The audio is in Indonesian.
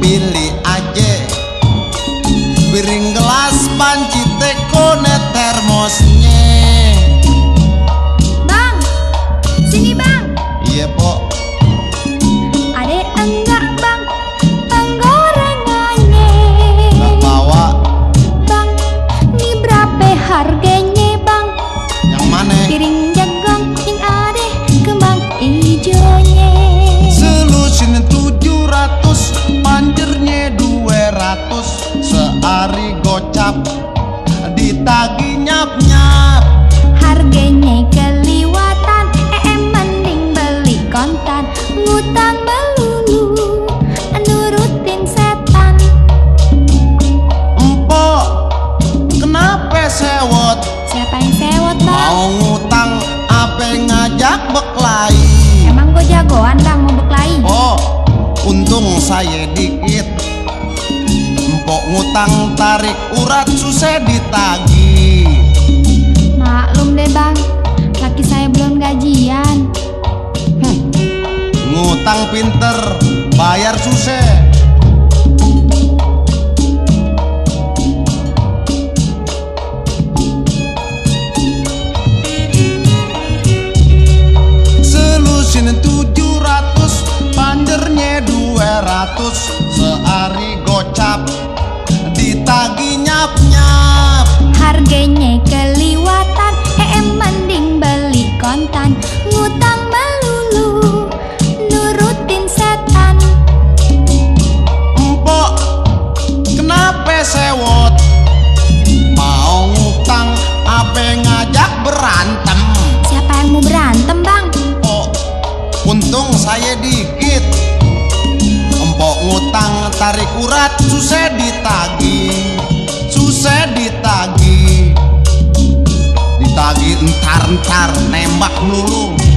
Biên gocap ditagi nyap nyap Harganya keliwatan, eh mending beli kontan. Ngutang melulu, nurutin setan. empok kenapa sewot Siapa yang sewot bang? mau ngutang apa ngajak beklai Emang gue jagoan bang mau beklai? Oh, untung saya dikit. Empok ngutang tarik urat susah ditagi. Maklum deh bang, laki saya belum gajian. Ngutang pinter, bayar susah. Harganya keliwatan, eh mending beli kontan. Ngutang melulu, nurutin setan. Empok, kenapa sewot? Mau ngutang, apa ngajak berantem? Siapa yang mau berantem bang? Oh, untung saya dikit. Empok ngutang tarik urat susah ditagi, susah ditagi, lancar nembak melulu